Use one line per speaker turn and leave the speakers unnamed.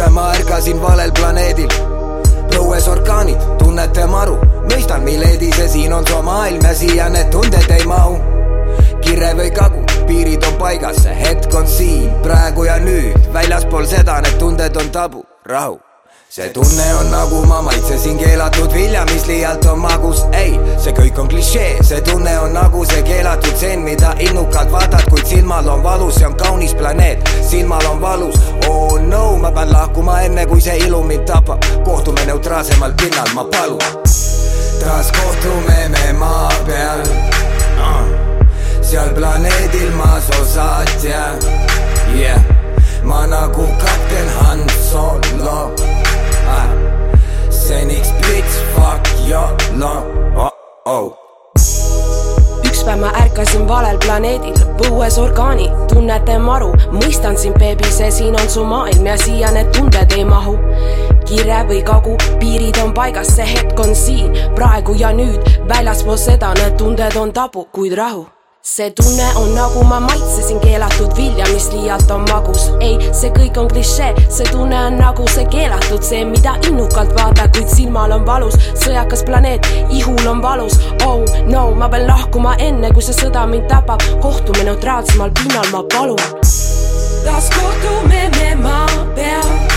päev ma ärkasin valel planeedil. Õues orkaanid, tunnete maru, mõistan, miledi see siin on su maailm ja siia need tunded ei mahu. kirre või kagu, piirid on paigas, see hetk on siin, praegu ja nüüd, väljaspool seda need tunded on tabu, rahu. See tunne on nagu ma maitsesin keelatud vilja, mis liialt on magus, ei, see kõik on klišee, see tunne on nagu see keelatud seen, mida innukalt vaatad, kuid silmal on ilu mind tapab, kohtume neutraalsemal pinnal, ma palun. taas kohtume
ärkasin valel planeedil, põues orgaanid, tunnete maru, mõistan sind, beebi, see siin on su maailm ja siia need tunded ei mahu. kire või kagu, piirid on paigas, see hetk on siin, praegu ja nüüd, väljaspool seda need tunded on tabu, kuid rahu see tunne on nagu ma maitsesin keelatud vilja, mis liialt on magus. ei, see kõik on klišee, see tunne on nagu see keelatud, see, mida innukalt vaatad, kuid silmal on valus. sõjakas planeet, ihul on valus. oh no, ma pean lahkuma enne, kui see sõda mind tapab. kohtume neutraalsemal pinnal, ma palun.
taas kohtume me maa peal.